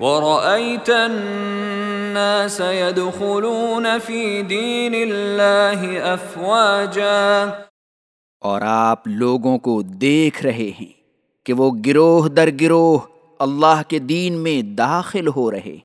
وَرَأَيْتَ النَّاسَ يَدْخُلُونَ فِي دِينِ اللَّهِ أَفْوَاجًا۔ اور آپ لوگوں کو دیکھ رہے ہیں کہ وہ گروہ در گروہ اللہ کے دین میں داخل ہو رہے۔